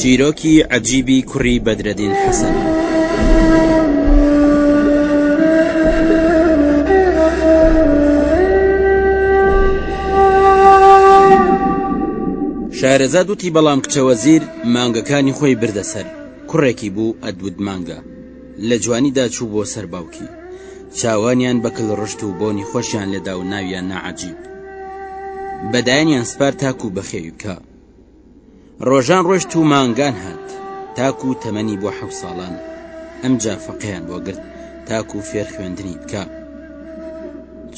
چیرۆکی عەجیبی کوڕی بەدرەدین حەسەن شارەزا دوتی بەڵام کچەوە زیر مانگەکانی خۆی بردەسەر کوڕێکی بوو ئەدود مانگە لە جوانیدا چوو بۆ سەر باوکی چاوانیان بە کل ڕشت و بۆنی خۆشیان لێدا و ناویان نا عەجیب بەدایانیان سپار تاکو بەخێوی بکە ڕۆژان ڕۆشت و مانگان هات تاکو تەمەنی بۆ حەو ساڵان ئەمجا فەقیان بۆ گرت تاکو فێر خوێندنی بکە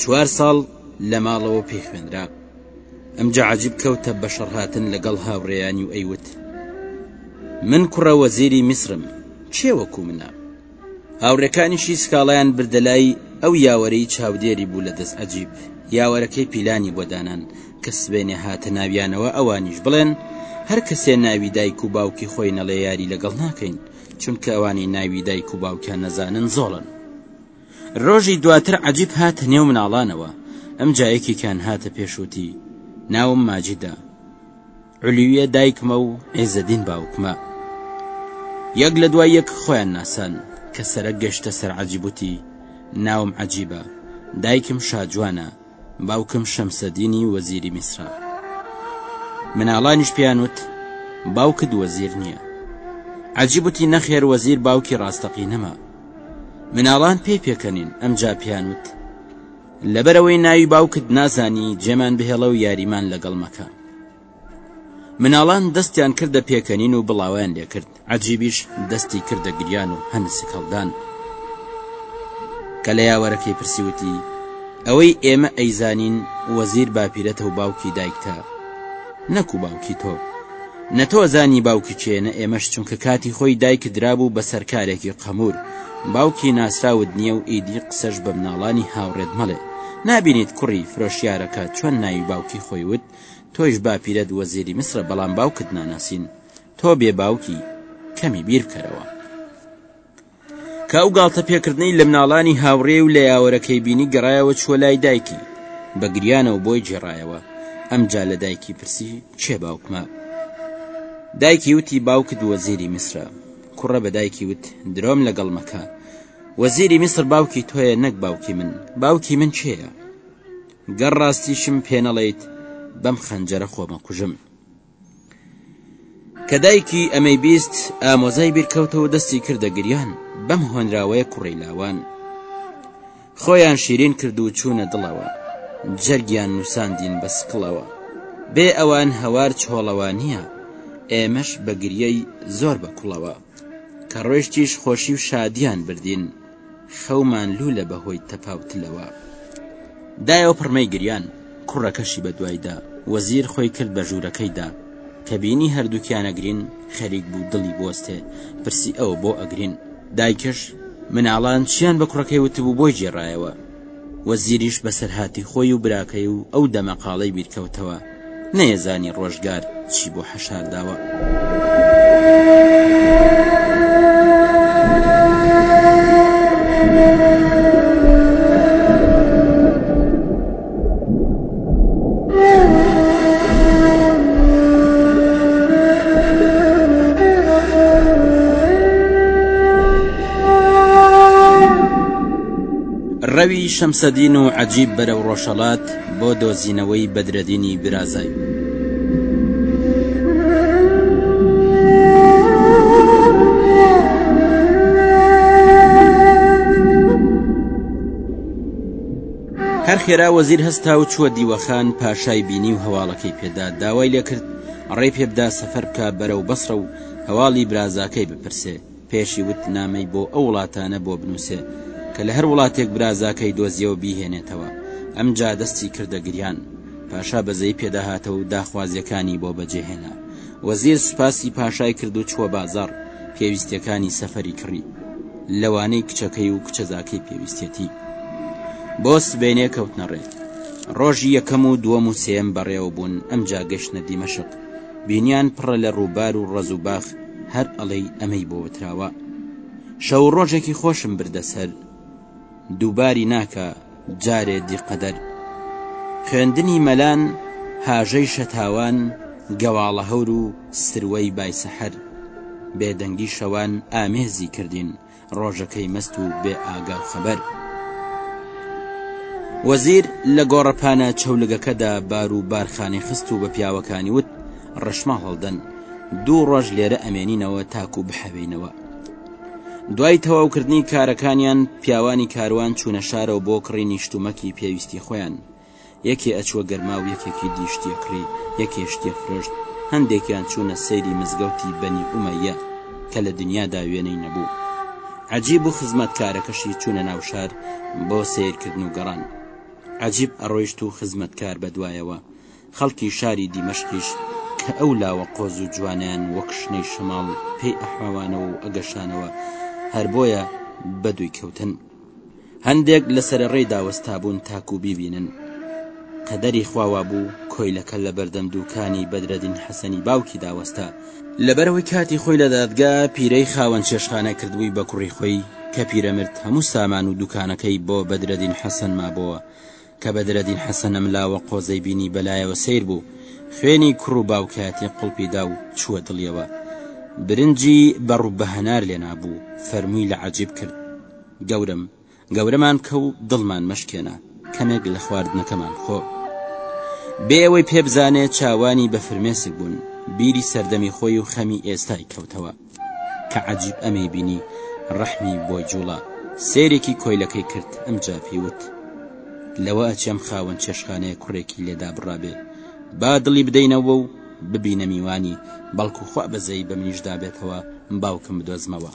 چوار ساڵ لە ماڵەوە پێی خوێنرا ئەمجا عەجیب کەوتە بەشەڕهاتن لەگەڵ هاوڕێیانی و ئەیوت من کوڕە وەزیری میسرم کێ وەکو منە هاوڕێکانیشی سکاڵیان بردە لای ئەو یاوەرەی چاودێری بوو لە دەست ئەجیب یاوەرەکەی پیلانی بۆ دانان کە سبێنێ هاتە ناویانەوە ئەوانیش بڵێن هەر کەسێ ناوی دایک و باوکی خۆی نەڵێ یاری لەگەڵ ناکەین چونکە ئەوانی ناوی دایک و باوکیان نەزانن زۆڵن ڕۆژی دواتر عەجیب هاتە نێو مناڵانەوە، ئەمجا یەکێکیان هاتە پێش وتی، ناوم ماجیدە، علیویە دایکمە و عیزەدین باوکمە. یەک لە دوای یەک خۆیان ناساند، کە سەرەک گەشتە سەر عەجیب وتی، ناوم عەجیبە، دایکم شاجوانە، باوکم شەمسەدینی وەزیری میسرە مناڵانیش پێیان وت باوکت وەزیر نییە عجیب وتی نەخێر وەزیر باوکی ڕاستەقی نەما مناڵان پێی پێکەنین ئەمجا پێیان وت لەبەرەوەی ناوی باوکت نازانی جێمان بهێڵە و یاریمان لەگەڵ مەکە مناڵان دەستیان کردە پێکەنین و بڵاویان لێکرد عجیبیش دەستی کردە گریان و هەنسک هەڵدان کە لە یاوەرەکەی پرسیوتی ئەوەی ئێمە ئەیزانین وەزیر باپیرەتە و باوکی دایکتە نەکو باوکی تۆ نەتۆ زانی باوکی چێنە ئێمەش چونکە کاتی خۆی دایک درابوو بە سەرکارێکی قەمور باوکی ناسراوت نییە و ئیدی قسەش بە مناڵانی هاوڕێت مەڵێ نابینیت کوڕی فرۆشیارەکە چۆن ناوی باوکی خۆی وت تۆیش باپیرەت وەزیری میسرە بەڵام باوکت ناناسین تۆ بێ باوکی کەمی بیر بکەرەوە کە ئەو گاڵتە پێکردنەی لە مناڵانی هاوڕێ و لە یاوەرەکەی بینی گەڕایەوە چوە لای دایکی بە گریانەوە بۆی جێڕایەوە ئەمجا لە دایکی پرسی چێ باوکمە دایکی وتی باوکت وەزیری میسرە کوڕە بە دایکی وت درۆم لەگەڵ مەکە وەزیری میسر باوکی تۆیە نەک باوکی من باوکی من چێە گەر ڕاستیشم پێ نەڵێیت بەم خەنجەرە خۆم ئەکوژم. کە دایکی ئەمەی بیست ئامۆزای بیرکەوتەوە دەستی کردە گریان بەم هۆنراوەیە کوڕی لاوان خۆیان شیرین کرد و چوونە دڵەوە جەرگیان نووساندین بە سکڵەوە بێ ئەوان هەوار چۆڵەوە نییە ئێمەش بە گریەی زۆر بە کوڵەوە کە ڕۆیشتیش خۆشی و شادیان بردین خەومان لوولە بە هۆی تەپا و تلەوە دایە و پڕمەی گریان، کوڕەکەشی بە دوایدا، وەزیر خۆی کرد بە ژوورەکەیدا، کە بینی هەردووکیان ئەگرین، خەریک بوو دڵی بوەستێ، پرسی ئەوە بۆ ئەگرین؟ دایکش، مناڵان چیان بە کوڕەکەی وتبوو بۆی گێڕایەوە؟ وەزیریش بەسەرهاتی خۆی و براکەی و ئەو دەمەقاڵەی بیرکەوتەوە، نەیەزانی ڕۆژگار چی بۆ حەشار داوە. ڕەوی شەمسەدین و عەجیب بەرەو ڕۆژهەڵات بۆ دۆزینەوەی بەدرەدینی برازای. هەر خێرا وەزیر هەستا و چووە دیوەخان پاشای بینی و هەواڵەکەی پێدا داوای لێکرد ڕێ پێبدا سەفەر بکە بەرەو بەسڕە و هەواڵی برازاکەی بپرسێ پێشی وت نامەی بۆ ئەو وڵاتانە بۆ بنووسێ کە لە هەر وڵاتێک برازاکەی دۆزیەوە بیهێنێتەوە، ئەمجا دەستی کردە گریان. پاشا بەزەیی پێدا هاتەوە و داخوازییەکانی بۆ بەجێ هێنا. وەزیر سوپاسی پاشای کرد و چووە بازاڕ پێویستییەکانی سەفەری کڕی، لەوانەی کچەکەی و کچەزاکەی پێویستیەتی. بۆ سبەینێ کەوتنە ڕێ. ڕۆژی یەکەم و دووەم و سێیەم بەڕێوە بوون، ئەمجا گەشتنە دیمەشق. بینیان پڕە لە ڕووبار و ڕەز و باخ هەر ئەڵێی ئەمەی بۆ وتراوە شەو ڕۆژێکی خۆشم بردە سەر دووباری ناکە جارێ دیقەدەر خوێندنی مەلان هاژەی شەتاوان گەواڵە هەور و سروەی بای سەحەر بێدەنگی شەوان ئامێزی کردین ڕۆژەکەی مەست و بێ ئاگا و خەبەر. وەزیر لە گۆڕەپانە چەولگەکەدا بار و بارخانی خست و بە پیاوەکانی وت، ڕەشماڵ هەڵدەن، دوو ڕۆژ لێرە ئەمێنینەوە تاکو بحەوێینەوە. دوای تەواوکردنی کارەکانیان پیاوانی کاروان چوونە شارەوە بۆ کڕینی شتومەکی پێویستی خۆیان، یەکێ ئەچووە گەرماو یەکێکی دی شتێ کڕی یەکێ شتێ فرۆشت هەندێکیان چوونە سەیری مزگەوتی بەنی ئومەیە کە لە دنیادا وێنەی نەبوو عەجیب و خزمەتکارەکەشی چوونە ناو شار بۆ سەیرکردن و گەڕان عەجیب ئەڕۆیشت و خزمەتکار بە دوایەوە خەڵکی شاری دیمەشقیش کە ئەو لاوە قۆز و جوانەیان وەک شنەی شەماڵ پێی ئەحاوانەوە و ئەگەشانەوە هەر بۆیە بەدووی کەوتن. هەندێک لە سەرەڕێیدا وەستابوون تاکو بیبینن. قەدەری خوا وابوو کۆیلەکە لەبەردەم دووکانی بەدرەدین حەسەنی باوکیدا وەستا. لەبەرئەوەی کاتی خۆی لە دادگا پیرەی خاوەن چێشتخانە کردبووی بە کوڕی خۆی، کە پیرەمرد هەموو سامان و دووکانەکەی بۆ بەدرەدین حەسەن مابۆوە. کە بەدرەدین حەسەن ئەم لاوە قۆزەی بینی بەلایەوە سەیر بوو، خوێنی کوڕ و باوکایەتی قوڵپی دا و چووە دڵیەوە. برنجی بە ڕووببە هەنار لێ نابوو، فەرمووی لە عەجیب کرد، گەورەم، گەورەمان کە و دڵمان مەشکێنە، کەمێک لە خواردنەکەمان خۆ. بێ ئەوەی پێ بزانێ چاوانی بە فرمێسک بوون، بیری سەردەمی خۆی و خەمی ئێستای کەوتەوە. کە عەجیب ئەمەی بینی ڕەحمی بۆی جوڵا سەیرێکی کۆیلەکەی کرد ئەمجا پێی وت لەوە ئەچێم خاوەن چێشخانەیە کوڕێکی لێ دابڕابێ با دڵی بدەینەوە و ببینە میوانی بەڵکو خوا بەزەیی بە منیش دابێتەوە باوکم بدۆزمەوە.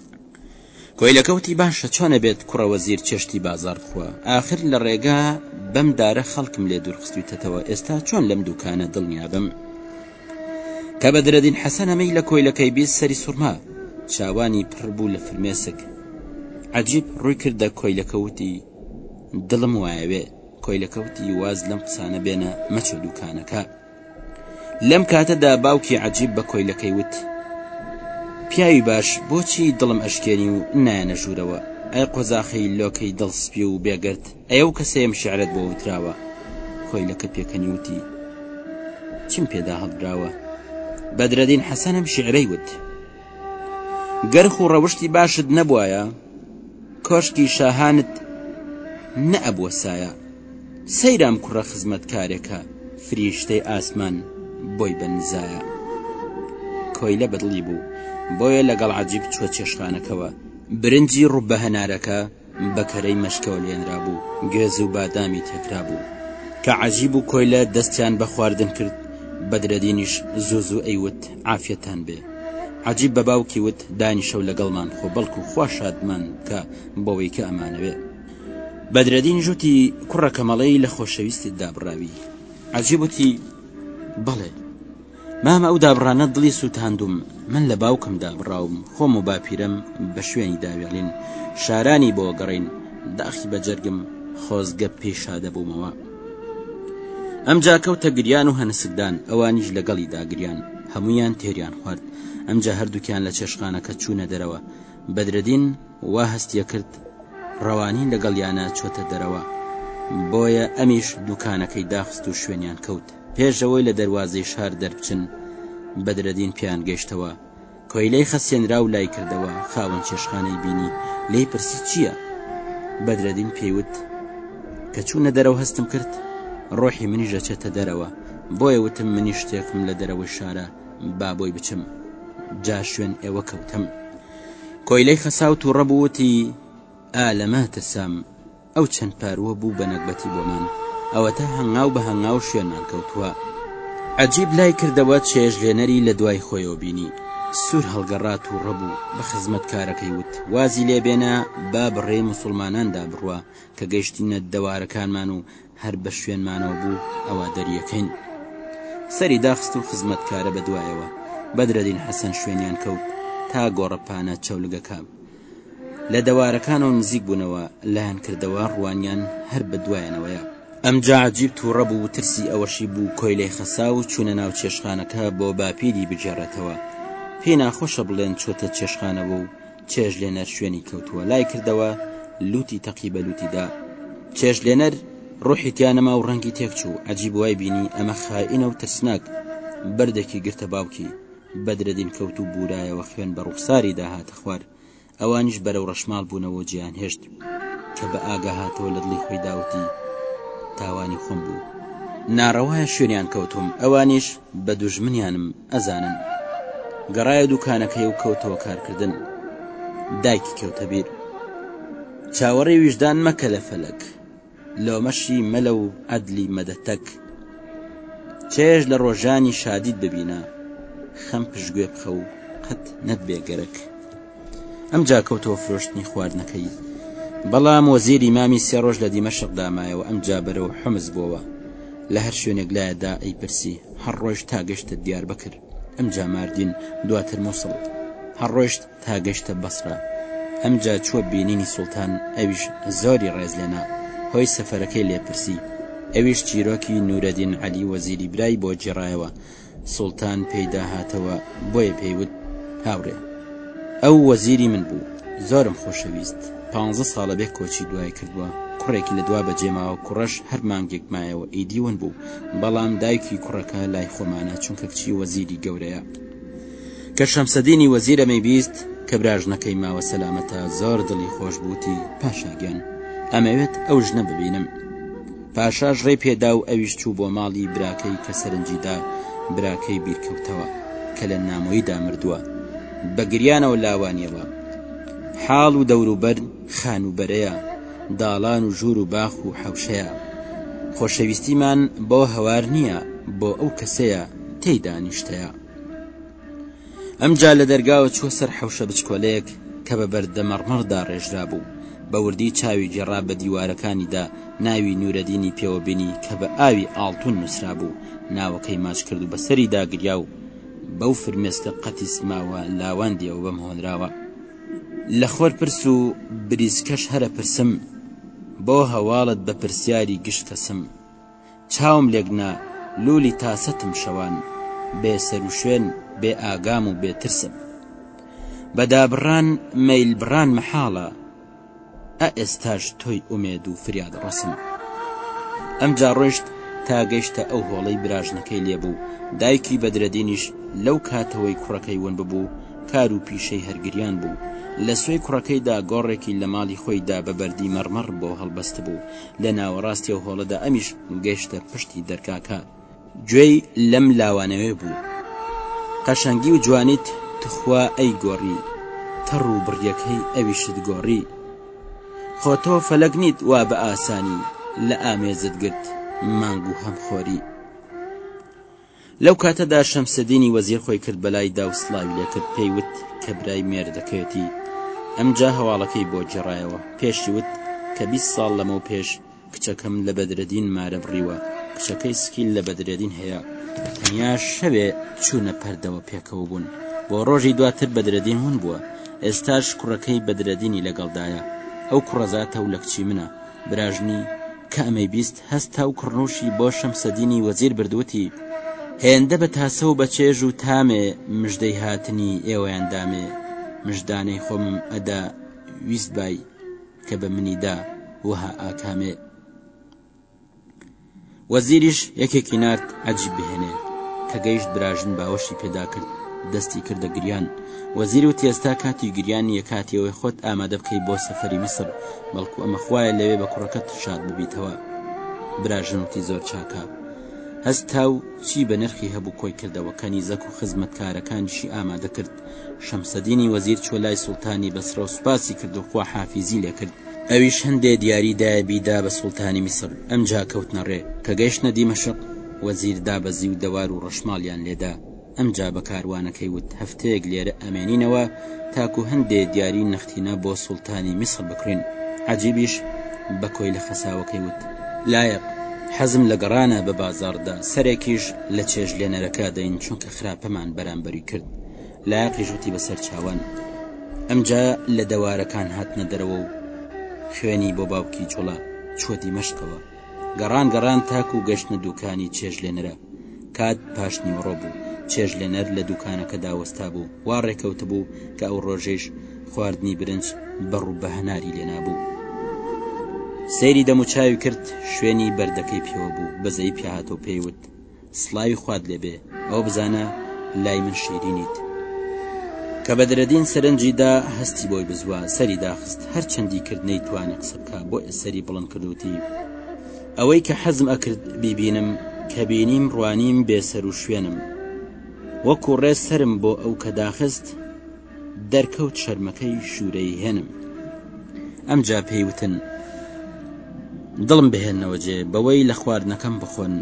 کۆیلەکە وتی باشە چۆن ئەبێت کوڕە وەزیر چێشتی بازاڕ بخوا ئاخر لە ڕێگا بەم دارە خەڵکم لێ دوورخستویتەتەوە ئێستا چۆن لەم دووکانە دڵنیا بم؟ کە بەدرەدین حەسەن ئەمەی لە کۆیلەکەی بیست سەری سوڕما، چاوانی پڕ بوو لە فرمێسک. عەجیب ڕووی کردە کۆیلەکە وتی، دڵم وایەوێ. کۆیلەکە وتی، واز لەم قسانە بێنە، مەچۆ دووکانەکە. لەم کاتەدا باوکی عەجیب بە کۆیلەکەی وت، پیاوی باش، بۆچی دڵم ئەشکێنی و نایەنە ژوورەوە، ئەی قۆزاخی لۆکەی دڵ سپی و بێگەرد؟ ئەی ئەو کەسەی ئەم شعرەت بۆ وتراوە خۆی لە کە پێکەنی وتی چیم پێدا هەڵدراوە بەدرەدین حەسەن ئەم شعرەی وت گەرخ و ڕەوشتی باشت نەبوایە کۆشکی شاهانت نەئەبووە سایە سەیرام کوڕە خزمەتکارێکە فریشتەی ئاسمان بۆی بەنزایە کۆیلە بەدڵی بوو بۆیە لەگەڵ عجیب چوە چێشخانەکەوە برنجی ڕوبە هەنارەکە بە کەرەی مەشکەوە لێنرابوو گوێز و بادامی تێکرابوو کە عەجیب و کۆیلە دەستیان بە خواردن کرد بەدرەدینیش زوو زوو ئەیوت عافیەتان بێ عەجیب بە باوکی وت دانیشەو لەگەڵمان خۆ بەڵکو خوا شادمان بکا بەوەی کە ئەمانەوێ بەدرەدین ژوتی کوڕە کەمەڵەی لە خۆشەویستت دابڕاوی عەجیب وتی بەڵێ مامە ئەو دابڕانەت دڵی سوتاندوم من لە باوکم دابڕاوم خۆم و باپیرەم بە شوێنی داوێڵین شارانی بۆ گەڕین داخی بە جەرگم خۆزگە پێی شادەبوومەوە ئەمجا کەوتە گریان و هەنسکدان ئەوانیش لەگەڵی داگریان هەمویان تێریان خوارد ئەمجا هەردووکیان لە چێشخانەکە چوونە دەرەوە بەدرەدین وا هەستیە کرد ڕەوانین لەگەڵ یانە چۆتە دەرەوە بۆیە ئەمیش دوکانەکەی داخست و شوێنیان کەوت پێش ئەوەی لە دەروازەی شار دەربچن بەدرەدین پێیان گەشتەوە کۆیلەی خەسێنرا و لای کردەوە خاوەن چێشخانەی بینی لی پرسی چییە بەدرەدین پێیوت کە چوونە دەرەوە هەستم کرد ڕۆحی منی ژەچێتە دەرەوە بۆیە وتم منی شتێکم لە دەرەوەی شارە با بۆی بچم جا شوێن ئێوە کەوتم کۆیلەی خەساو تووڕە بووتی ئالەمە ترسام ئەو چەند پارووە بوو بە نەگبەتی بۆمان، ئەوەتا هەنگاو بە هەنگاو شوێنمان کەوتووە. عەجیب لای کردەوە چێژلێنەری لە دوای خۆیەوە بینی. سوور هەڵگەڕا تووڕە بوو، بە خزمەتکارەکەی وت، وازی لێ بێنە با بەڕێی موسوڵماناندا بڕوا، کە گەیشتینە دەوارەکانمان و هەر بە شوێنمانەوە بوو ئەوا دەریەکەین. سەری داخست و خزمەتکارە بە دوایەوە. بەدرەدین حەسەن شوێنیان کەوت تا گۆڕەپانە چەولگەکە. لە دەوارەکانەوە نزیک بوونەوە لایان کردەوە ڕوانیان هەر بە دوایانەوەیە ئەمجا عەجیب تووڕە بوو ترسی ئەوەشی بوو کۆیلەی خەسا و چوونە ناو چێشخانەکە بۆ باپیری بگێڕێتەوە پێی ناخۆشە بڵێن چۆتە چێشخانەوە و چێژ لێنەر شوێنی کەوتووە لای کردەوە لوتی تەقی بە لوتیدا چێژ لێنەر ڕوحی تیانەما و ڕەنگی تێکچوو عجیب وای بینی ئەمە خائینە و ترسناک بەردێکی گرتە باوکی بەدرەدین کەوت و بوورایەوە خوێن بە ڕووخساریدا هاتە خوار، ئەوانیش بەرەو ڕەشماڵ بوونەوە و جیهانهێشت کە بە ئاگا هاتەوە لە دڵی خۆیدا وتی، تاوانی خۆم بوو، ناڕەوایە شوێنیان کەوتووم، ئەوانیش بە دوژمنیانم ئەزانن، گەڕایە دووکانەکەی و کەوتەوە کارکردن، دایکی کەوتە بیر، چاوەڕێی ویژدان مەکە لە فەلەک، لۆمەشی مەلە و عەدلی مەدە تەک. چێژ لە ڕۆژانی شادیت ببینە، خەم پشگوێ بخە و قەت نەتبێ گەرەک. ئەمجا کەوتەوە فرۆشتنی خواردنەکەی. بەڵام وەزیری مامی سێ ڕۆژ لە دیمەشق دامایەوە، ئەمجا بەرەو حومس بۆوە. لە هەر شوێنێک لایە دا ئەیپرسی، هەر ڕۆیشت تا گەشتە دیاربەکر. ئەمجا ماردین، دواتر موسڵ. هەر ڕۆیشت. تا گەشتە بەسرە ئەمجا چووە بینینی سوڵتان ئەویش زۆری ڕێز لێنا هۆی سەفەرەکەی لێ پرسی ئەویش چیرۆکی نورەدین عەلی وەزیری برای بۆ گێڕایەوە سوڵتان پێی داهاتەوە بۆیە پێی وت هاوڕێ ئەو وەزیری من بوو زۆرم خۆشەویست پانزە ساڵە بێ کۆچی دوای کردووە کوڕێکی لە دوا بەجێ ماوە کوڕەش هەر مانگێک مایەوە ئیدی ون بوو بەڵام دایکی کوڕەکە لای خۆمانە چونکە کچی وەزیری گەورەیە کە شەمسەدینی وەزیرەمەی بیست کە براژنەکەی ماوە سەلامەتە زۆر دڵی خۆش بوو وتی پاشا گیان ئەمەوێت ئەو ژنە ببینم پاشاش ڕێی پێدا و ئەویش چوو بۆ ماڵی براکەی کە سەرنجیدا براکەی بیرکەوتەوە کە لە نامۆییدا مردووە بە گریانەوە لاوانیەوە حاڵ و دەوروبەر خانووبەرەیە داڵان و ژوور و باخ و حەوشەیە خۆشەویستیمان بۆ هەوار نییە بۆ ئەو کەسەیە تێیدا نیشتەیە ئەمجا لە دەرگاوە چووە سەر حەوشە بچکۆلەیەک کە بە بەردە مەڕمەڕ داڕێژرا بوو بە وردی چاوی گێڕا بە دیوارەکانیدا ناوی نورەدینی پێوە بینی کە بە ئاوی ئاڵتون نووسرا بوو ناوەکەی ماچ کرد و بەسەری داگریا و بەو فرمێسکە قەتیسماوە لاواندیەوە بەم هۆنراوە لە خۆر پرس و بریسکەش هەرە پرسم بۆ هەواڵت بە پرسیاری گشت کەسم. چاوم لێک نا لولی تاسەتم شەوان بێ سەرو شوێن بێ ئاگام و بێ ترسم بە دابڕان مەیل بڕان مەحاڵە ئە ئێستاش تۆی ئومێد و فریاد ڕەسم ئەمجا ڕۆشت تا گەشتە ئەو هۆڵەی براژنەکەی لێبوو دایکی بەدرەدینیش لەو کاتەوەی کوڕەکەی ون ببوو کار و پیشەی هەرگریان بوو لە سوێ کوڕەکەیدا گۆڕێکی لە ماڵی خۆیدا بە بەردی مەڕمەڕ بۆ هەڵبەست بوو لە ناوەڕاستی ئەو هۆڵەدا ئەمیش گەشتە پشتی دەرکاکە گوێی لەم لاوانەوێ بوو قەشەنگی و جوانیت تخوا ئەی گۆڕی تەڕ و بڕیەکەی ئەویشت گۆڕی خۆ تۆ فەلەک نیت وا بە ئاسانی لە ئامێزت گرت مانگ و هەمخۆری لەو کاتەدا شەمسەدینی وەزیر خۆی کرد بەلای داو سڵاوی لێ کرد پێی وت کە برای مێردەکەیەتی ئەمجا هەواڵەکەی بۆ گێڕایەوە پێشی وت کە بیست ساڵ لەمەو پێش کچەکەم لە بەدرەدین مارە بڕیوە کچەکەی سکیل لە بەدرێدین هەیە تەنیا شەوێ چوونە پەردەوە پێکەوە بوون بۆ ڕۆژی دواتر بەدرەدین هون بووە ئێستاش کوڕەکەی بەدرەدینی لەگەڵدایە ئەو کوڕەزاتە و لە کچی منە براژنی کە ئەمەی بیست هەستا و کڕنووشی بۆ شەمسەدینی وەزیر برد وتی، هێندە بە تاسە و بە چێژ و تامێ مژدەی هاتنی ئێوەیان دامێ، مژدانەی خۆمم ئەدا، ویستبای کە بە منی دا، وەها ئاکامێ. وەزیریش یەکێکی نارد عەجیب بهێنێ. کە گەیشت براژن باوەشی پێدا کرد، دەستی کردە گریان. وەزیر وتی ئێستا کاتی گریان نیە کاتی ئەوەی خۆت ئامادە بکەی بۆ سەفەری میسر بەڵکو ئەمە خوایە لەوێ بە کوڕەکەت شاد ببیتەوە براژن وتی زۆر چاکە هەستا و چی بە نرخی هەبوو کۆی کردەوە کەنیزەک و خزمەتکارەکانیشی ئامادە کرد شەمسەدینی وەزیر چۆ لای سوڵتانی بەسرە و سوپاسی کرد و خوا حافیزی لێ کرد ئەویش هەندێ دیاری دایە بیدا بە سوڵتانی میسر ئەمجا کەوتنە ڕێ کە گەیشتە دیمەشق وەزیر دابەزی و دەوار و ڕەشماڵیان لێدا ئەمجا بە کاروانەکەی وت، هەفتەیەک لێرە ئەمێنینەوە تاکو هەندێ دیاری نەختینە بۆ سوڵتانی میسڕ بکڕین. عەجیبیش بە کۆیلە خەساوەکەی وت، لایەق، حەزم لە گەڕانە بە بازاڕدا، سەرێکیش لە چێژلێنەرەکە دەین چونکە خراپەمان بەرامبەری کرد. لایەقیش وتی بە سەرچاوان. ئەمجا لە دەوارەکان هاتنە دەرەوە و خوێنی بۆ باوکی جوڵە چووە دیمەشقەوە. گەڕان گەڕان تاکو گەشتنە دوکانی چێشتلێنەرە، کات پاشنیوەڕۆ بوو، چێشتلێنەر لە دوکانەکەدا وەستابوو، وا ڕێکەوتبوو کە ئەو ڕۆژەیش خواردنی برنج بە ڕوو بە هەناری لێنابوو. سەیری دەموچاوی کرد، شوێنی بەردەکەی پێوە بوو، بەزەیی پیاهاتەو پێی وت. سڵاوی خوات لێبێ ئەوە بزانە لای من شیرینیت کە بە درەدین سەرنجیدا هەستی بۆی بزوە سەری داخست هەر چەندی کرد نەیتوانە قسە بکە بۆ ئێسەری بڵند کردوتی ئەوەی کە حەزم ئەکرد بیبینم کە بینیم ڕوانیم بێسەر و شوێنم وەکو ڕێز سرم بۆ ئەو کە داخست دەرکەوت شەرمەکەی شوورەی هێنم ئەمجا پێی وتن دڵم بهێنەوە جێ بەوەی لە خواردنەکەم بخۆن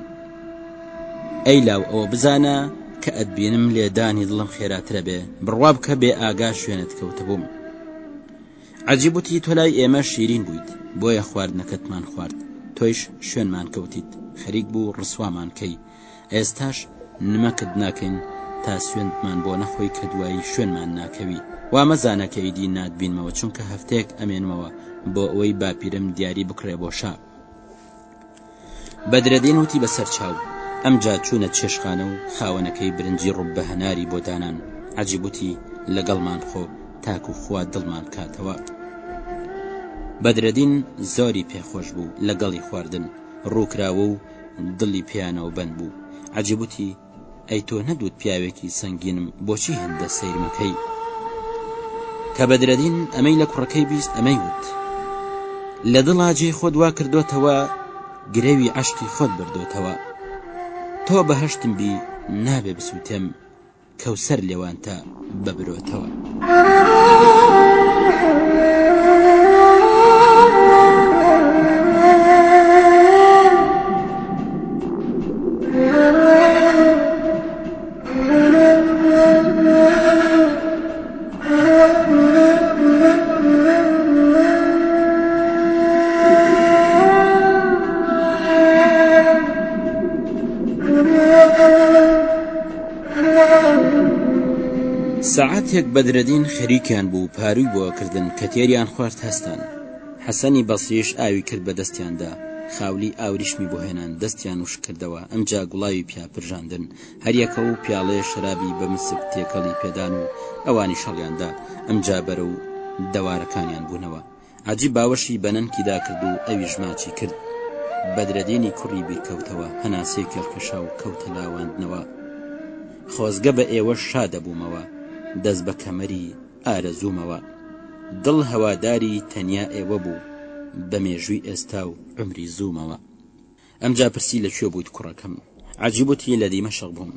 ئەی لاو ئەوە بزانە کە ئەتبینم لێدانی دڵم خێراترە بێ بڕواب کە بێ ئاگا شوێنت کەوتبووم عجیبوتی تۆ لای ئێمە شیرین بوویت بۆیە خواردنەکەتمان خوارد تۆیش شوێنمان کەوتیت خەریک بوو ڕسوامان کەی ئێستاش نمەکت ناکەین تا سوێندمان بۆ نەخۆی کە دوایی شوێنمان ناکەوی وا مەزانە کە ئیدی ناتبینمەوە چونکە هەفتەیەک ئەمێنمەوە بۆ ئەوەی باپیرم دیاری بکڕێ بۆ شا بەدرەدین وتی بەسەر چاو ئەمجا چوونە چێشخانە و خاوەنەکەی برنجی ڕوب بە هەناری بۆ دانان عجیبوتی لەگەڵمان خۆ تاک و خوا دڵمان کاتەوە بەدرەدین زۆری پێخۆش بوو لەگەڵی خواردن ڕووکراوە و دڵی پێیانەوە بەند بوو عەجب وتی ئەی تۆ نەدوت پیاوێکی سەنگینم بۆچی هندە سەیرمەکەی کە بەدرەدین ئەمەی لە کوڕەکەی بیست ئەمەی وت لە دڵا جێ خۆت وا کردوتەوە گرەوی عشقی خۆت بردوتەوە تۆ بەهشتم بی نابێ بسووتێم کەوسەر لێوانتە بە برۆتەوە. سەعاتێک بەدرەدین خەریکیان بوو پاروی بۆ کردن کە تێریان خوارد هەستان حەسەنی بەسریش ئاوی کرد بە دەستیاندا خاولی ئاوریشمی بۆ هێنان دەستیان وش کردەوە ئەمجا گوڵاوی پیا پرژاندن هەریەکە و پیاڵەیە شەرابی بە مسک تێکەڵی پێدان و ئەوانی شەڵیاندا ئەمجا بەرەو دەوارەکانیان بوونەوە عەجیب باوەشی بە نەنکیدا کرد و ئەویش ماچی کرد. بەدرەدینی کوڕی بیرکەوتەوە هەناسەی کێڵکەشا و کەوتە لاواندنەوە. خۆزگە بە ئێوەش شا دەبوومەوە، دەست بە کەمەری ئارەزوومەوە. دڵ هەواداری تەنیا ئێوە بوو، بە مێژووی ئێستا و عومری زوومەوە. ئەمجا پرسی لە کوێ بوویت کوڕەکەم؟ عەجیب وتی لە دیمەشق بووم.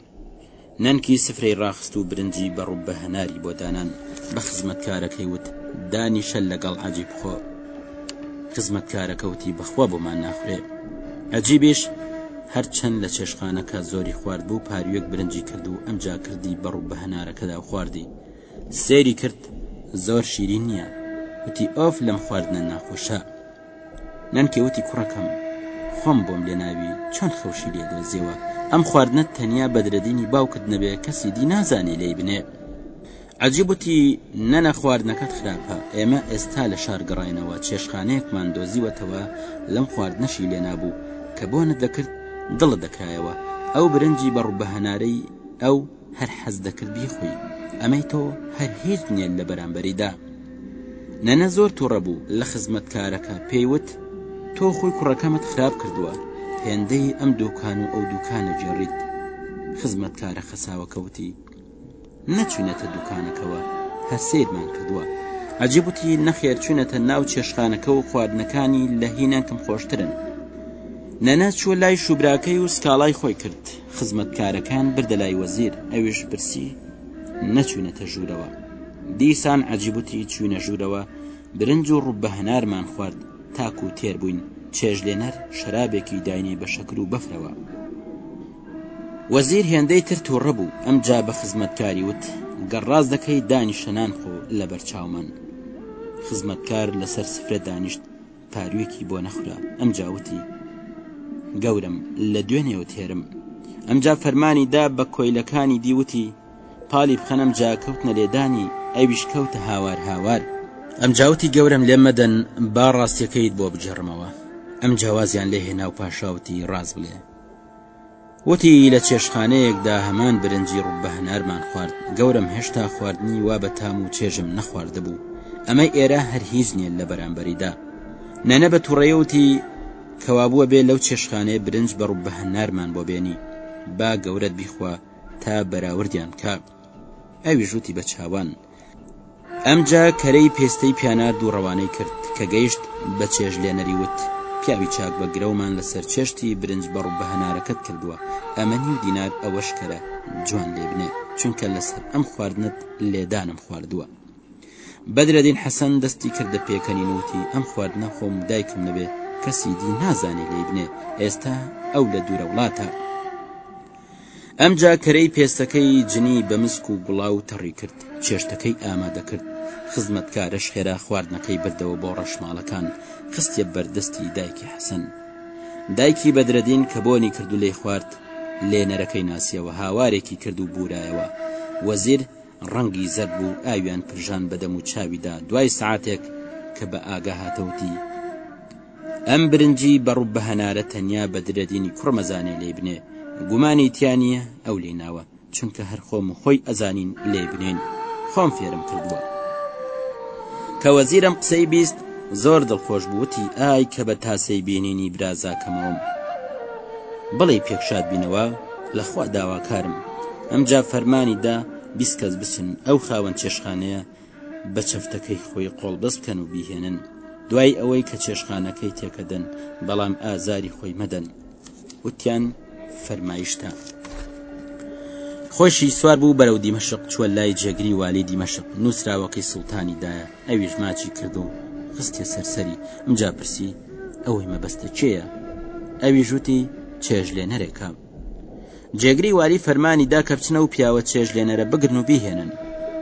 نەنکی سفرەی ڕاخست و برنجی بە ڕوببە هەناری بۆ دانان. بە خزمەتکارەکەی وت دانیشە لەگەڵ عەجیب بخۆ. خزمەتکارەکە وتی بەخوا بۆمان ناخورێ. عەجیبیش هەرچەند لە چێشخانەکە زۆری خواردبوو پارویەک برنجی کرد و ئەمجا کردی بە ڕوببە هەنارەکەدا و خواردی. سەیری کرد زۆر شیرین نییە. وتی ئۆف لەم خواردنە ناخۆشە. نەنکێ وتی کوڕەکەم خۆم بۆم لێ ناوی چۆن خەوشی لێ دۆزیەوە ئەم خواردنە تەنیا بەدرەدینی باوکت نەبێ کەسی دی نازانێ لی بنێ عجیبوتی نەنە خواردنەکەت خراپە ئێمە ئێستا لە شار گەڕینەوە چێشخانەیەکمان دۆزیوەتەوە لەم خواردنەشی لێ نابوو کە بۆنت دەکرد دڵت دەکرایەوە ئەو برنجی بەڕوبە هەنارەی ئەو هەر حەز دەکرد بیخۆی ئەمەی تۆ هەر هیچ نیە لە بەرامبەریدا نەنە زۆر توڕە بوو لە خزمەت کارەکە پێیوت تۆ خۆی کوڕەکەمت خراپ کردووە هێندەی ئەم دوکان و ئەو دوکانە جێڕیت خزمەت کارە خەساوە کەوتی نەچوونەتە دوکانەکەەوە هەر سیرمان کردووە ئەجیبوتی نەخێر چوونەتە ناو چێشخانەکە و خواردنەکانی لە هینانکم خۆشترن نەنە چوە لای شوبراکەی و سکاڵای خۆی کرد خزمەتکارەکان بردە لای وەزیر ئەویش پرسی نەچوینەتە ژوورەوە دیسان عجیبوتی چوینە ژوورەوە برنج و ڕوب بە هەنارمان خوارد تاکو تێر بووین چێژ لێنەر شەرابێکی داینی بە شەکر و بەفرەوە وەزیر هێندەی تر تووڕە بوو ئەم جا بە خزمەتکاری وت گەڕاز دەکەی دانیشەنان خۆ لە بەرچاومان خزمەتکار لەسەر سفرە دانیشت پارووێکی بۆ نەخورا ئەمجا وتی گەورم لە دوێنێوە تێرم ئەمجا فەرمانی دا بە کۆیلەکانی دیوتی پالی بخەنم جا کەوتنە لێدانی ئەویش کەوتە هاوار هاوار ئەم جاوتی گەورم لێ مەدەن با ڕاستیەکەیت بۆ بگێڕمەوە ئەم جیاوازیان لێ هێنا و پاشاوتی ڕاز بڵێ وتی، لە چێشتخانەیەکدا هەمان برنجی ڕووت بە هەنارمان خوارد، گەورەم هێشتا خواردنی وا بە تام و چێژم نەخواردبوو، ئەمەی ئێرە هەر هیچ نییە لە بەرامبەریدا. نەنە بە توڕەیی وتی، کەوابووەبێ لەو چێشتخانەیە برنج بە ڕووت بە هەنارمان بۆ بێنی، با گەورەت بیخوا تا بەراوردیان بکا. ئەویش وتی بە چاوان. ئەمجا کەرەی پێستەی پیانارد و ڕەوانەی کرد، کە گەیشت بە چێژلێنەری وت، پیاوی چاک بە گرەومان لە سەر چێشتی برنج بە ڕوبە هەنارەکەت کردووە، ئەمە نیو دینار ئەوەش کەرە جوان لێ بنێ، چونکە لە سەر ئەم خواردنەت لێدانم خواردووە. بەدرەدین حەسەن دەستی کردە پێکەنین و وتی، ئەم خواردنە خۆم و دایکم نەبێ کەسی دی نازانێ لێی بنێ، ئێستا ئەو لە دوورە وڵاتە. ئەمجا کەرەی پێستەکەی جنی بە مسک و گوڵاو تەڕی کرد، چێشتەکەی ئامادە کرد، خزمەتکارەش خێرا خواردنەکەی بردەوە بۆ ڕەشماڵەکان، خستیە بەر دەستی دایکی حەسەن. دایکی بەدرەدین کە بۆنی کرد و لێی خوارد، لێنەرەکەی ناسیەوە، هاوارێکی کرد و بوورایەوە. وەزیر ڕەنگی زەرد بوو، ئاویان پرژان بە دەم و چاویدا، دوای سەعاتێک کە بە ئاگا هاتە وتی، ئەم برنجی بە ڕوب بە هەنارە تەنیا بە درەدینی کوڕ مەزانێ لێی بنێ گومانی تیا نییە ئەو لێی ناوە چونکە هەر خۆم و خۆی ئەزانین لێی بنێن خۆم فێرم کردووە کە وەزیرم قسەی بیست زۆر دڵخۆش بووتی ئای کە بە تاسەی بینینی برازاکەمەوەم بڵێ پێکشاد بینەوە لەخوا داواکارم ئەمجا فەرمانی دا بیست کەس بچن ئەو خاوەن چێشخانەیە بە چەفتەکەی خۆی قۆڵبەست بکەن و بیهێنن دوای ئەوەی کە چێشخانەکەی تێکەدەن بەڵام ئازاری خۆی مەدەن وتیان فەرمایشتە خۆشی سوار بوو بەرەو دیمەشق چوە لای جێگری والی دیمەشق نووسراوەکەی سوڵتانی دایە ئەویش ماچی کرد و خستێ سەرسەری ئەمجا پرسی ئەوەی مەبەستە کێیە ئەوی ژووتی چێژ لێ نەرێکە جێگری والی فەرمانی دا کە بچنە و پیاوە چێژ لێنەرە بگرن و بیهێنن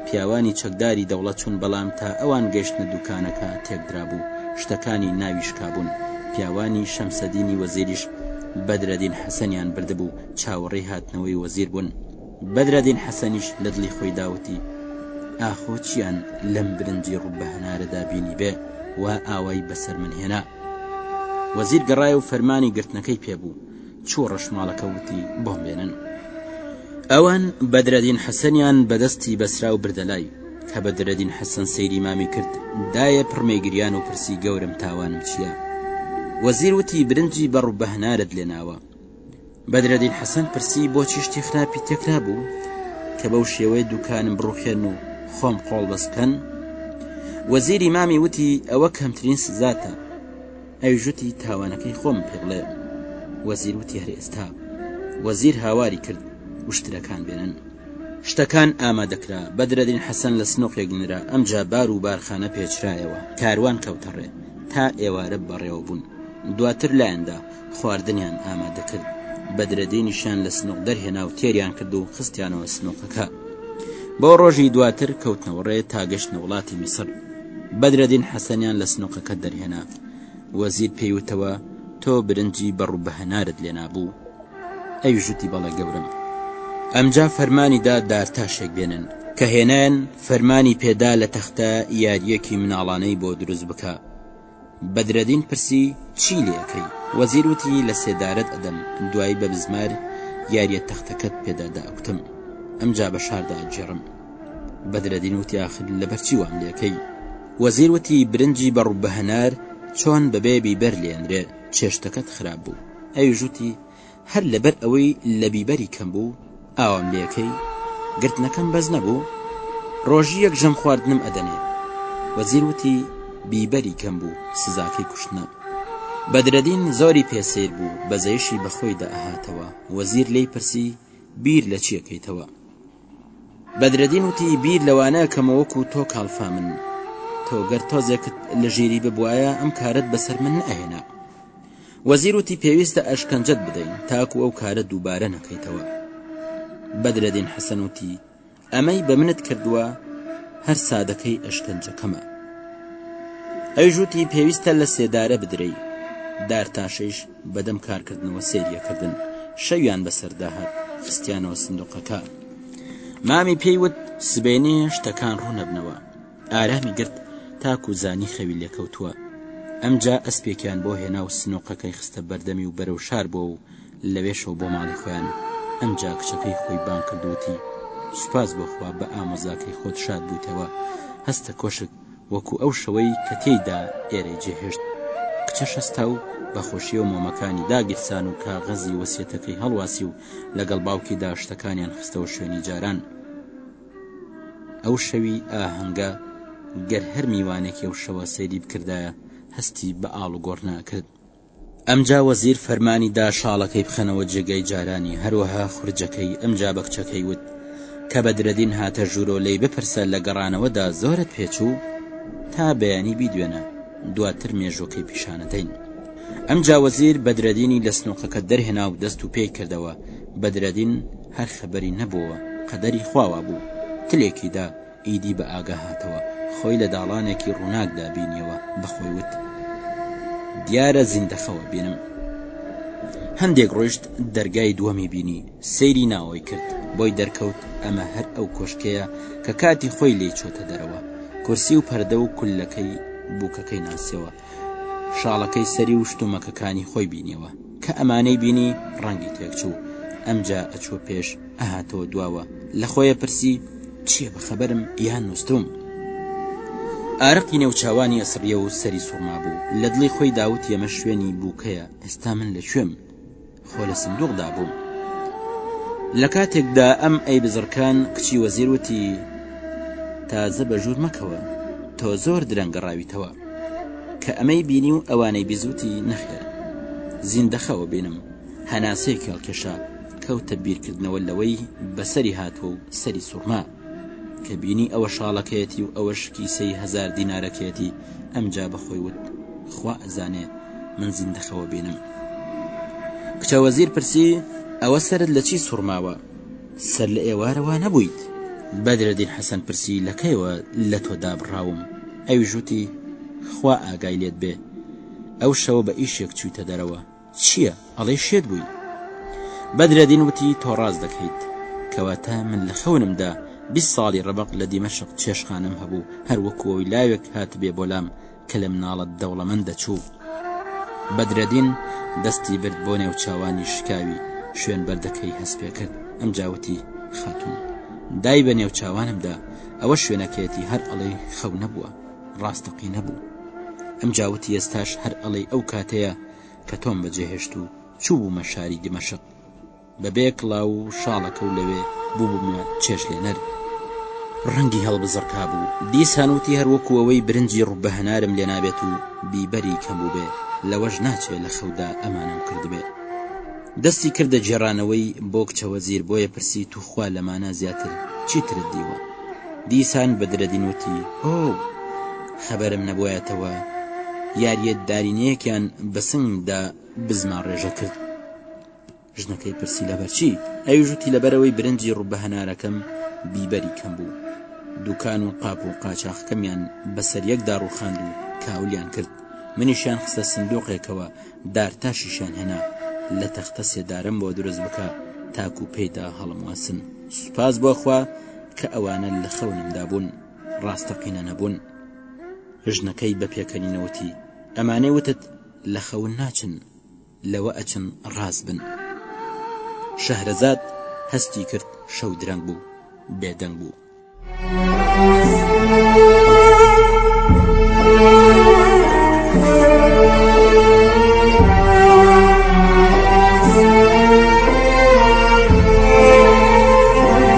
پیاوانی چەکداری دەوڵەت چوون بەڵام تا ئەوان گەشتنە دوکانەکە تێکدرابوو شتەکانی ناوی شکابوون پیاوانی شەمسەدینی وەزیریش بەدرەدین حەسەنیان بردبوو چاوەڕی هاتنەوەی وەزیر بوون بەدرەدین حەسەنیش لە دڵی خۆی داوتی ئاخۆ چیان لەم برنجی ڕوبە هەنارەدا بینی بێ و ئاوای بەسەر من هێنا وەزیر گەڕای و فەرمانی گرتنەکەی پێبوو چوو ڕەشماڵەکە وتی بۆم بێنن. ئەوان بەدرەدین حەسەنیان بەدەستی بەسرا و بردە لای کە بەدرەدین حەسەن سەیری مامی کرد دایە پڕمەی گریان و پرسی گەورەم تاوانم چییە؟ وەزیر وتی برنجی بەڕ و بەهەنارت لێ ناوە. بەدرەدین حەسەن پرسی بۆچی شتی خراپی تێکرابوو کە بەو شێوەیە دوکانم بڕوخێن و خۆم قۆڵبەست بکەن؟ وەزیری مامی وتی ئەوە کەمترین سزاتە. ئەیژوتی تاوانەکەی خۆم پێ بڵێ وەزیر وتی هەر ئێستا وەزیر هاواری کرد وشترەکان بێنن شتەکان ئامادەکرا بەدرەدین حەسەن لە سنۆقێک نرا ئەمجا بار و بارخانە پێچرایەوە کاروان کەوتەڕێ تا ئێوارە بەڕێوە بوون دواتر لایەندا خواردنیان ئامادەکرد بەدرەدینیشان لە سنۆق دەرهێنا و تێریان کرد و خستیانەوە سنۆقەکە بۆ ڕۆژی دواتر کەوتنەوەڕێ تا گەشتنە وڵاتی میسر بەدرەدین حەسەنیان لە سنووقەکە دەرهێنا. وەزیر پێی وتەوە، تۆ برنجی بە ڕوو بە هەنارت لێ نابوو؟ ئەویش وتی، بەڵێ گەورەم. ئەمجا فەرمانی دا دارتاشێک بێنن. کە هێنایان، فەرمانی پێ دا لە تەختە یارییەکی مناڵانەی بۆ دروست بکا. بەدرەدین پرسی، چی لێ ئەکەی؟ وەزیر وتی، لە سێدارەت ئەدەم، دوایی بە بزمار یاریە تەختەکەت پێدا دائەکوتم، ئەمجا بە شار دائەگێڕم. بەدرەدین وتی، ئاخر لەبەر چی وام لێ ئەکەی؟ وەزیر وتی، برنجی بە ڕوبەهەنار چۆن بەبێ بیبەر لێنرێ، چێشتەکەت خراپ بوو. ئەویش وتی، هەر لەبەر ئەوەی لە بیبەری کەم بوو ئاوام لێ کەی گرتنەکەم بەس نەبوو ڕۆژی یەک ژەم خواردنم ئەدەنێ وەزیر وتی بیبەری کەم بوو سزاکەی کوشتنە بەدرەدین زۆری پێ سەیر بوو بەزەیشی بەخۆیدا ئەهاتەوە وەزیر لێی پرسی بیر لە چیەکەیتەوە بەدرەدین وتی بیر لەوانە کەمە وەکو تۆ کاڵفا من تۆ گەر تۆزێکت لە ژیری ببوایە ئەم کارت بەسەر من ئەهێنا وەزیر وتی پێویستە ئەشکەنجەت بدەین تاکو ئەو کارە دووبارە نەکەیتەوە بەدرەدین حەسەن وتی ئەمەی بە منت کردووە هەر سادەکەی ئەشکەنجەکەمە ئەوژوتی پێویستە لە سێدارە بدرەی دارتاشەیش بەدەم کارکردنەوە سەیری ئەکردن شەویان بەسەردا هەر خستیانەوە سندوقەکە مامی پێی وت سبێنێ شتەکان ڕوونەبنەوە ئارامی گرت تاکو زانی خەوی لێکەوتووە ئەمجا ئەسپێکیان بۆ هێنا و سنۆقەکەی خستە بەردەمی و بەرەو شار بۆ و لەوێشەوە بۆ ماڵی خۆیان ئەمجا کچەکەی خۆی بان کردوتی سوپاس بۆخوا بە ئامۆزاکەی خۆت شاد بوویتەوە هەستە کۆشک وەکو ئەو شەوەی کە تێیدا ئێرەی جێهێشت. کچە شەستا و بە خۆشییەوە مۆمەکانی داگیرسان و کاغەزی وەسیەتەکەی هەڵواسی و لەگەڵ باوکیدا شتەکانیان خستەوە شوێنی جاران. ئەو شەوی ئاهەنگە گەر هەر میوانێکی ئەو شەوە سەیری بکردایە هەستی بە ئاڵوگۆڕ ناکرد. ئەمجا وەزیر فەرمانی دا شاڵەکەی بخەنەوە جێگای جارانی، هەروەها خورجەکەی، ئەمجا بە کچەکەی وت، کە بەدرەدین هاتە ژوورۆ لێی بپرسە لە گەڕانەوەدا زۆرت پێ چوو؟ تا بەیانی بیدوێنە، دواتر مێژووەکەی پیشانەدەین. ئەمجا وەزیر بەدرەدینی لە سنووقەکە دەرهێنا و دەست و پێی کردەوە، بەدرەدین هەر خەبەری نەبۆوە، قەدەری خوا وابوو، تلێکی دا، ئیدی بە ئاگا هاتەوە خۆی لە داڵانێکی ڕووناکدا بینیەوە، بە خۆی وت، دیارە زیندەخەوە بینم. هەندێک ڕۆیشت دەرگای دووەمی بینی، سەیری ناوەوەی کرد، بۆی دەرکەوت ئەمە هەر ئەو کۆشکەیە کە کاتی خۆی لێی چۆتە دەرەوە، کورسی و پەردە و کولەکەی بووکەکەی ناسیەوە، شاڵەکەی سەری و شتومەکەکانی خۆی بینیەوە کە ئەمانەی بینی ڕەنگی تێکچوو ئەمجا ئەچوە پێش ئەهاتەوە دواوە لە خۆیە پرسی چییە بەخەبەرم یان نووسوم ئارەقی نێوچوانی ئەسڕیە و سەری سوڕما بوو لە دڵی خۆی داوت یەمە شوێنی بووکەیە ئێستا من لە کوێم خۆ لە سندوقدا بووم لە کاتێکدا ئەم ئەی بزڕکان کچی وەزیر وتی تازە بە ژوور مەکەوە تۆ زۆر درەنگە ڕاویتەوە کە ئەمەی بینی و ئەوانەی بیزوتی نەخێر زیندەخەوە بینم هەناسەیەکی هەڵکێشا کەوتە بیرکردنەوە لەوەی بەسەری هاتووە و سەری سوورما کە بینی ئەوە شاڵەکەیەتی و ئەوەش کیسەی هزار دینارەکەیەتی ئەمجا بەخۆی وت خوا ئەزانێ من زیندەخەوە بینم کچە وەزیر پرسی ئەوە سرت لە چی سوڕماوە سەر لە ئێوارەوە نەبوویت بەدرەدین حەسەن پرسی لەکەیەوە لە تۆ دابڕاوم ئەوی ژووتی خوا ئاگای لێت بێ ئەو شەوە بە ئیشێک چوویتە دەرەوە چیە ئەڵێی شێت بووی. بەدرەدین وتی تۆ ڕاست دەکەیت کەواتە من لە خەونمدا بیست ساڵی ڕەبەق لە دیمەشق چێشخانەم هەبوو هەر وەکو ئەوەی لاوێک هاتبێ بۆ لام کە لە مناڵە دەوڵەمەند دەچوو. بەدرەدین دەستی برد بۆ نێو چاوانی شکاوی شوێن بەردەکەی هەست پێ کرد ئەمجا وتی خاتوون دای بە نێو چاوانمدا ئەوە شوێنەکەیەتی هەر ئەڵێی خەو نەبووە ڕاستەقینە بوو. ئەمجا وتی ئێستاش هەر ئەڵێی ئەو کاتەیە کە تۆم بەجێهێشت و چووبوومە شاری دیمەشق بە بێ کڵاو و شاڵەکە و لەوێ بووبوومە چێشتلێنەر. ڕەنگی هەڵبزڕکابوو، دیسان وتی هەر وەکوو ئەوەی برنجی ڕووببە هەنارم لێ نابێت و بیبەری کەم بووبێ، لەوەش ناچێ لە خەودا ئەمانەم کردبێ. دەستی کردە گێڕانەوەی بۆ کچە وەزیر، بۆیە پرسی توخوا لەمانە زیاتر چیترت دیوە؟ دیسان بە درەدین وتی، ئۆو! خەبەرم نەبۆیەتەوە یاریە دارینەیەکیان بە سنگ دا بزما ڕێژە کرد ژنەکەی پرسی لەبەرچی ئەویش وتی لەبەرەوەی برنجی ڕوبە هەنارەکەم بیبەری کەم بوو دوکان و قاپ و قاچاخەکەمیان بەسەر یەکدا ڕوخاند و کاولیان کرد منیشیان خستە سندۆقێکەوە دار تاشیشان هێنا لە تەختە سێدارم بۆ دروست بکە تاکو پێیدا هەڵمواسن سوپاس بۆخوا کە ئەوانە لە خەونمدا بوون ڕاستەقینە نەبوون ژنەکەی بە پێکەنینەوەتی ئەمانەی وتت لە خەون ناچن لەوە ئەچن ڕاز بن شەهرەزاد هەستی کرد شەو درەنگ بوو بێدەنگ بوو.